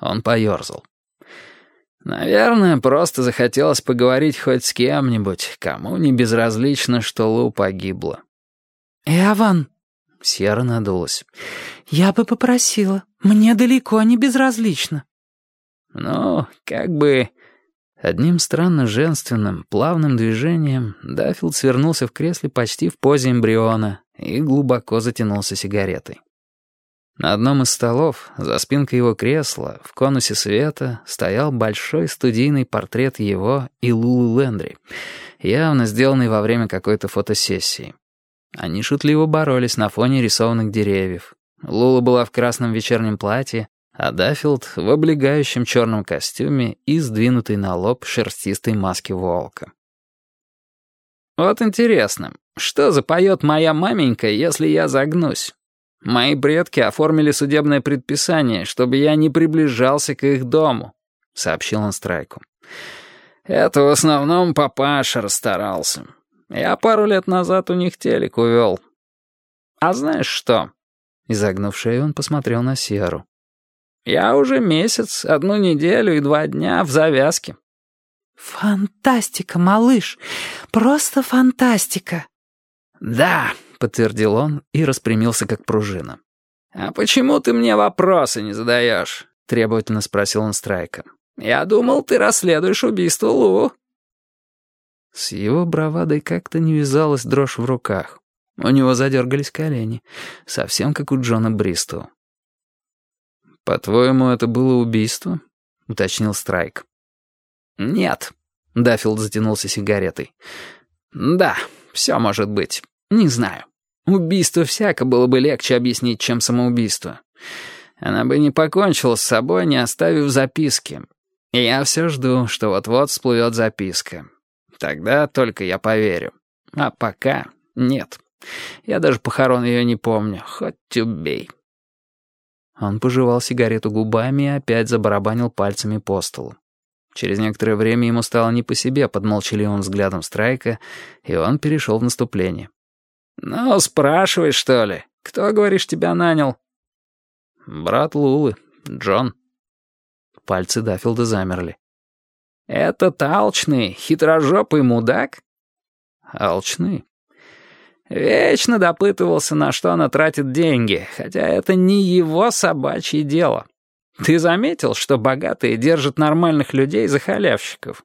Он поерзал. Наверное, просто захотелось поговорить хоть с кем-нибудь, кому не безразлично, что Лу погибла. «Эван!» — Сьерра надулась. «Я бы попросила. Мне далеко не безразлично». «Ну, как бы...» Одним странно женственным, плавным движением Даффилд свернулся в кресле почти в позе эмбриона и глубоко затянулся сигаретой. На одном из столов, за спинкой его кресла, в конусе света, стоял большой студийный портрет его и Лулы Лендри, явно сделанный во время какой-то фотосессии. Они шутливо боролись на фоне рисованных деревьев. Лула была в красном вечернем платье, а Даффилд в облегающем черном костюме и сдвинутой на лоб шерстистой маске волка. «Вот интересно, что запоет моя маменька, если я загнусь?» Мои предки оформили судебное предписание, чтобы я не приближался к их дому», — сообщил он Страйку. «Это в основном папаша расстарался. Я пару лет назад у них телек увел. А знаешь что?» Изогнув шею, он посмотрел на Серу. «Я уже месяц, одну неделю и два дня в завязке». «Фантастика, малыш! Просто фантастика!» «Да», — подтвердил он и распрямился как пружина. «А почему ты мне вопросы не задаешь?» — требовательно спросил он Страйка. «Я думал, ты расследуешь убийство Лу». С его бравадой как-то не вязалась дрожь в руках. У него задергались колени, совсем как у Джона Бристу. «По-твоему, это было убийство?» — уточнил Страйк. «Нет», — Даффилд затянулся сигаретой. «Да, все может быть. Не знаю. Убийство всяко было бы легче объяснить, чем самоубийство. Она бы не покончила с собой, не оставив записки. И я все жду, что вот-вот всплывет записка. Тогда только я поверю. А пока нет. Я даже похорон ее не помню, хоть убей. Он пожевал сигарету губами и опять забарабанил пальцами по столу. Через некоторое время ему стало не по себе под молчаливым взглядом Страйка, и он перешел в наступление. «Ну, спрашивай, что ли? Кто, говоришь, тебя нанял?» «Брат Лулы, Джон». Пальцы Даффилда замерли. «Это алчный, хитрожопый мудак?» «Алчный?» «Вечно допытывался, на что она тратит деньги, хотя это не его собачье дело. Ты заметил, что богатые держат нормальных людей за халявщиков?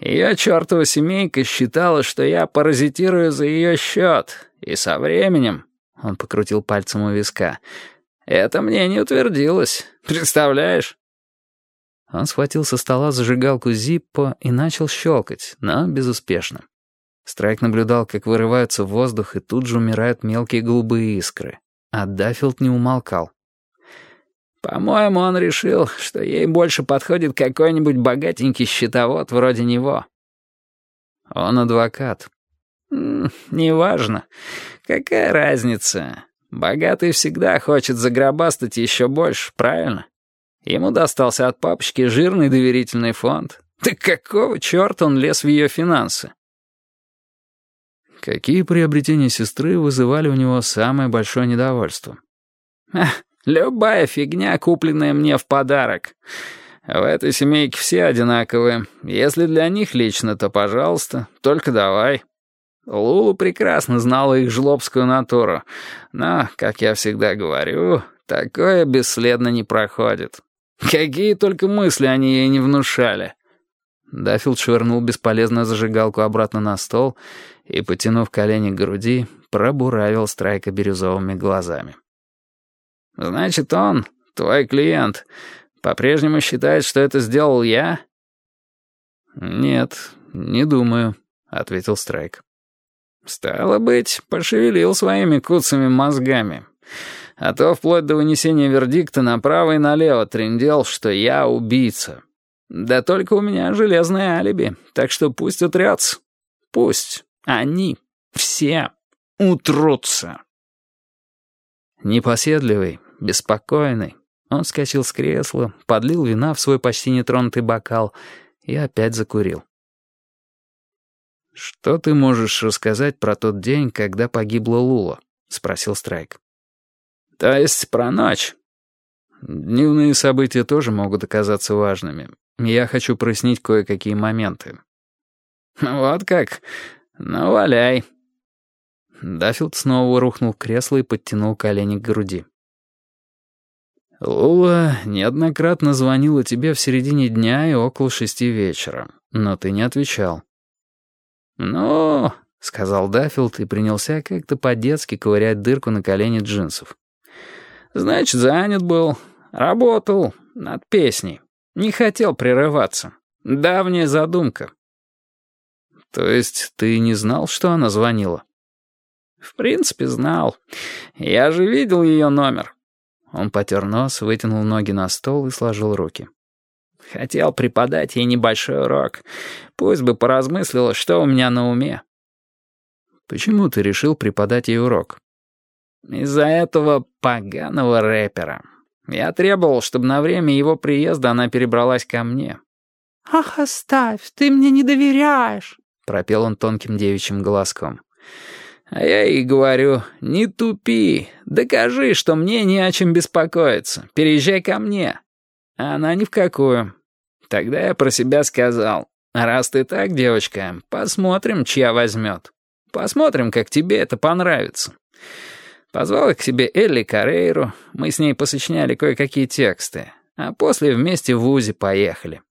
Ее чертова семейка считала, что я паразитирую за ее счет, и со временем, — он покрутил пальцем у виска, — это мне не утвердилось, представляешь? Он схватил со стола зажигалку Зиппо и начал щелкать, но безуспешно. Страйк наблюдал, как вырываются в воздух и тут же умирают мелкие голубые искры. А Даффилд не умолкал. По-моему, он решил, что ей больше подходит какой-нибудь богатенький счетовод вроде него. Он адвокат. неважно. Какая разница? Богатый всегда хочет загробастать еще больше, правильно? Ему достался от папочки жирный доверительный фонд. Так какого черта он лез в ее финансы? Какие приобретения сестры вызывали у него самое большое недовольство? Ах, Любая фигня, купленная мне в подарок. В этой семейке все одинаковые. Если для них лично, то пожалуйста, только давай. Лулу прекрасно знала их жлобскую натуру. Но, как я всегда говорю, такое бесследно не проходит. Какие только мысли они ей не внушали. Даффилд швырнул бесполезную зажигалку обратно на стол и, потянув колени к груди, пробуравил Страйка бирюзовыми глазами. Значит, он, твой клиент, по-прежнему считает, что это сделал я? Нет, не думаю, ответил Страйк. Стало быть, пошевелил своими куцами мозгами. А то вплоть до вынесения вердикта направо и налево трендел, что я убийца. Да только у меня железное алиби, так что пусть утрется. Пусть они все утрутся. Непоседливый, беспокойный, он скачал с кресла, подлил вина в свой почти нетронутый бокал и опять закурил. «Что ты можешь рассказать про тот день, когда погибла Лула?» — спросил Страйк. «То есть про ночь?» Дневные события тоже могут оказаться важными. Я хочу прояснить кое-какие моменты». «Вот как? Ну, валяй». Даффилд снова рухнул в кресло и подтянул колени к груди. «Лула неоднократно звонила тебе в середине дня и около шести вечера, но ты не отвечал». «Ну...» — сказал Даффилд и принялся как-то по-детски ковырять дырку на колене джинсов. «Значит, занят был. Работал над песней. Не хотел прерываться. Давняя задумка». «То есть ты не знал, что она звонила?» «В принципе, знал. Я же видел ее номер». Он потер нос, вытянул ноги на стол и сложил руки. «Хотел преподать ей небольшой урок. Пусть бы поразмыслила, что у меня на уме». «Почему ты решил преподать ей урок?» «Из-за этого поганого рэпера. Я требовал, чтобы на время его приезда она перебралась ко мне». «Ах, оставь, ты мне не доверяешь», — пропел он тонким девичьим голоском. А я ей говорю, не тупи, докажи, что мне не о чем беспокоиться, переезжай ко мне. А она ни в какую. Тогда я про себя сказал, раз ты так, девочка, посмотрим, чья возьмет. Посмотрим, как тебе это понравится. Позвал к себе Элли Карейру, мы с ней посочиняли кое-какие тексты, а после вместе в УЗИ поехали.